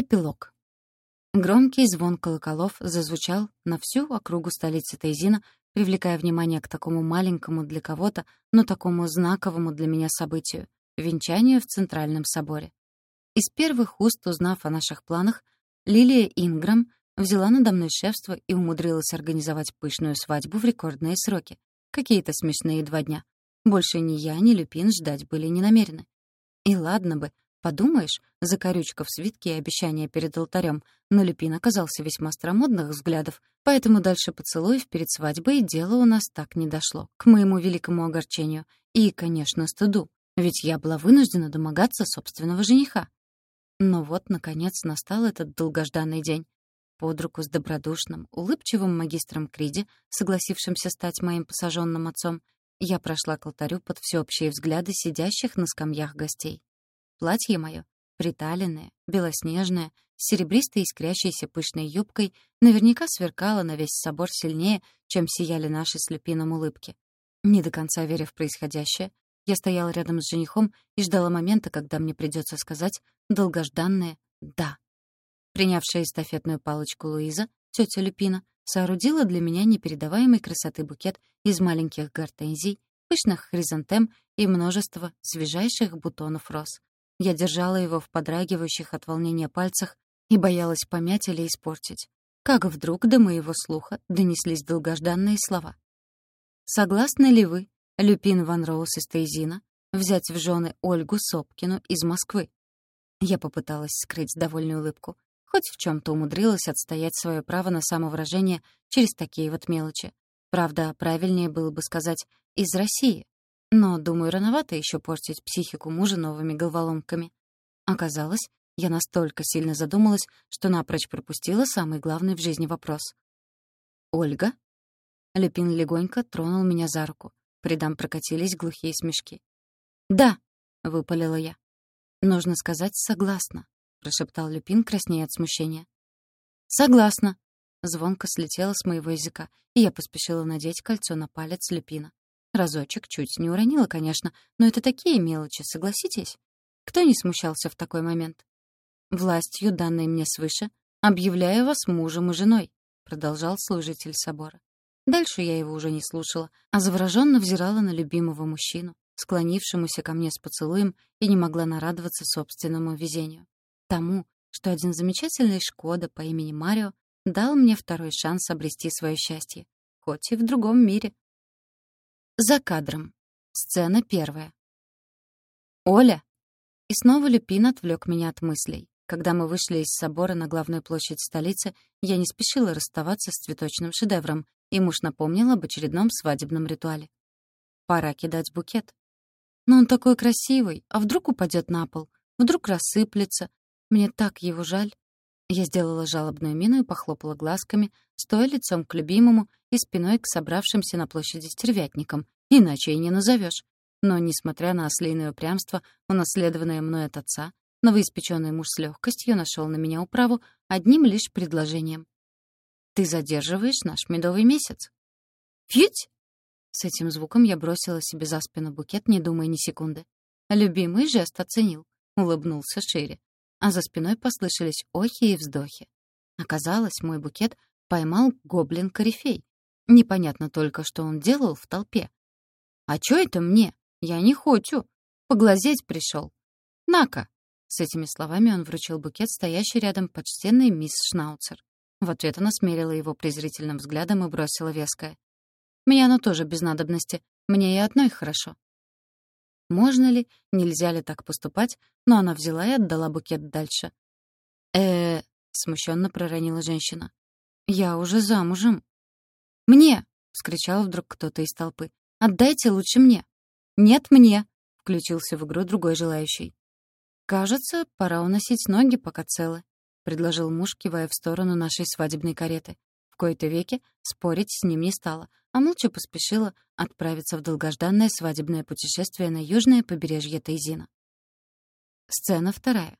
Эпилог. Громкий звон колоколов зазвучал на всю округу столицы Тайзина, привлекая внимание к такому маленькому для кого-то, но такому знаковому для меня событию — венчанию в Центральном соборе. Из первых уст, узнав о наших планах, Лилия Инграм взяла надо мной шефство и умудрилась организовать пышную свадьбу в рекордные сроки. Какие-то смешные два дня. Больше ни я, ни Люпин ждать были не намерены. И ладно бы, подумаешь, закорючка в свитке и обещание перед алтарем, но Люпин оказался весьма стромодных взглядов, поэтому дальше поцелуев перед свадьбой дело у нас так не дошло, к моему великому огорчению и, конечно, стыду, ведь я была вынуждена домогаться собственного жениха. Но вот, наконец, настал этот долгожданный день. Под руку с добродушным, улыбчивым магистром Криди, согласившимся стать моим посаженным отцом, я прошла к алтарю под всеобщие взгляды сидящих на скамьях гостей. Платье мое, приталенное, белоснежное, с серебристой искрящейся пышной юбкой, наверняка сверкало на весь собор сильнее, чем сияли наши с Люпином улыбки. Не до конца веря в происходящее, я стояла рядом с женихом и ждала момента, когда мне придется сказать долгожданное «да». Принявшая эстафетную палочку Луиза, тетя Люпина, соорудила для меня непередаваемой красоты букет из маленьких гортензий, пышных хризантем и множества свежайших бутонов роз. Я держала его в подрагивающих от волнения пальцах и боялась помять или испортить. Как вдруг до моего слуха донеслись долгожданные слова. «Согласны ли вы, Люпин Ван Роуз из Тейзина, взять в жены Ольгу Сопкину из Москвы?» Я попыталась скрыть довольную улыбку хоть в чем-то умудрилась отстоять свое право на самовыражение через такие вот мелочи. Правда, правильнее было бы сказать «из России». Но, думаю, рановато еще портить психику мужа новыми головоломками. Оказалось, я настолько сильно задумалась, что напрочь пропустила самый главный в жизни вопрос. «Ольга?» Люпин легонько тронул меня за руку. Придам прокатились глухие смешки. «Да!» — выпалила я. Нужно сказать «согласна». — прошептал Люпин, краснея от смущения. «Согласна». Звонко слетело с моего языка, и я поспешила надеть кольцо на палец Люпина. Разочек чуть не уронила, конечно, но это такие мелочи, согласитесь? Кто не смущался в такой момент? «Властью, данной мне свыше, объявляю вас мужем и женой», — продолжал служитель собора. Дальше я его уже не слушала, а завороженно взирала на любимого мужчину, склонившемуся ко мне с поцелуем, и не могла нарадоваться собственному везению тому, что один замечательный Шкода по имени Марио дал мне второй шанс обрести свое счастье, хоть и в другом мире. За кадром. Сцена первая. «Оля!» И снова Люпин отвлек меня от мыслей. Когда мы вышли из собора на главную площадь столицы, я не спешила расставаться с цветочным шедевром, и муж напомнил об очередном свадебном ритуале. Пора кидать букет. Но он такой красивый, а вдруг упадет на пол, вдруг рассыплется, мне так его жаль. Я сделала жалобную мину и похлопала глазками, стоя лицом к любимому и спиной к собравшимся на площади стервятникам, иначе и не назовешь. Но, несмотря на ослиное упрямство, унаследованное мной от отца, новоиспеченный муж с легкостью нашел на меня управу одним лишь предложением. «Ты задерживаешь наш медовый месяц». «Фить!» С этим звуком я бросила себе за спину букет, не думая ни секунды. Любимый жест оценил, улыбнулся шире а за спиной послышались охи и вздохи. Оказалось, мой букет поймал гоблин-корифей. Непонятно только, что он делал в толпе. «А чё это мне? Я не хочу. Поглазеть пришел. На-ка!» С этими словами он вручил букет, стоящий рядом почтенной мисс Шнауцер. В ответ она смерила его презрительным взглядом и бросила веское. «Мне оно тоже без надобности. Мне и одной хорошо. Можно ли, нельзя ли так поступать, но она взяла и отдала букет дальше. э смущенно проронила женщина. «Я уже замужем». «Мне!» — вскричал вдруг кто-то из толпы. «Отдайте лучше мне». «Нет, мне!» — включился в игру другой желающий. «Кажется, пора уносить ноги, пока целы», — предложил муж, кивая в сторону нашей свадебной кареты. В кои-то веки спорить с ним не стала, а молча поспешила отправиться в долгожданное свадебное путешествие на южное побережье Тайзина. Сцена вторая.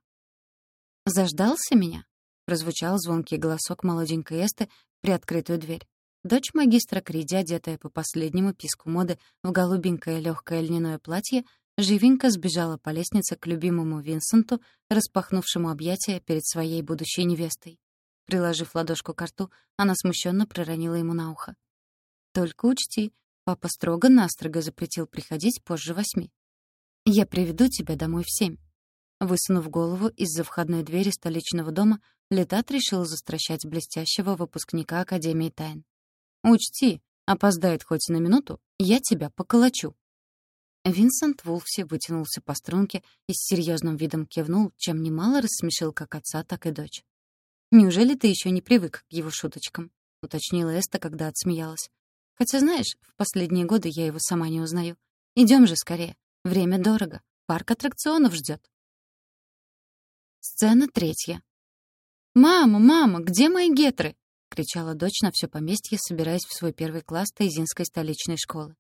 «Заждался меня?» — прозвучал звонкий голосок молоденькой Эсты в приоткрытую дверь. Дочь магистра Криди, одетая по последнему писку моды в голубенькое легкое льняное платье, живенько сбежала по лестнице к любимому Винсенту, распахнувшему объятия перед своей будущей невестой. Приложив ладошку к рту, она смущенно проронила ему на ухо. «Только учти, папа строго-настрого запретил приходить позже восьми. Я приведу тебя домой в семь». Высунув голову из-за входной двери столичного дома, Летат решил застращать блестящего выпускника Академии тайн. «Учти, опоздает хоть на минуту, я тебя поколочу». Винсент Вулфси вытянулся по струнке и с серьезным видом кивнул, чем немало рассмешил как отца, так и дочь. «Неужели ты еще не привык к его шуточкам?» — уточнила Эста, когда отсмеялась. «Хотя, знаешь, в последние годы я его сама не узнаю. Идем же скорее. Время дорого. Парк аттракционов ждет. Сцена третья. «Мама, мама, где мои гетры?» — кричала дочь на все поместье, собираясь в свой первый класс Тайзинской столичной школы.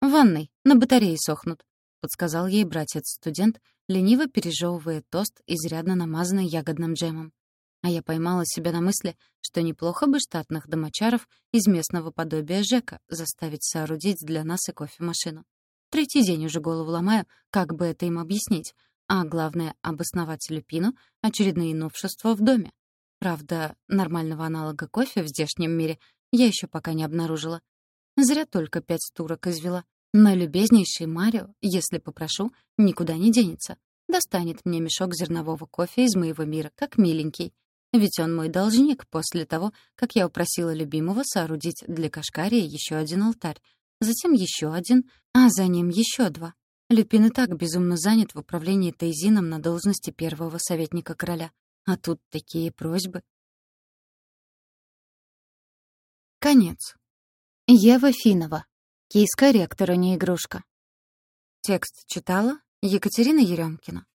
«В ванной, на батарее сохнут», — подсказал ей братец-студент, лениво пережевывая тост, изрядно намазанный ягодным джемом. А я поймала себя на мысли, что неплохо бы штатных домочаров из местного подобия Жека заставить соорудить для нас и кофемашину. Третий день уже голову ломаю, как бы это им объяснить, а главное — обосновать Люпину очередные новшества в доме. Правда, нормального аналога кофе в здешнем мире я еще пока не обнаружила. Зря только пять турок извела. Но любезнейший Марио, если попрошу, никуда не денется. Достанет мне мешок зернового кофе из моего мира, как миленький. Ведь он мой должник после того, как я упросила любимого соорудить для Кашкария еще один алтарь, затем еще один, а за ним еще два. Люпин и так безумно занят в управлении Тейзином на должности первого советника короля. А тут такие просьбы. Конец. Ева Финова. Киска ректора не игрушка. Текст читала Екатерина Еремкина.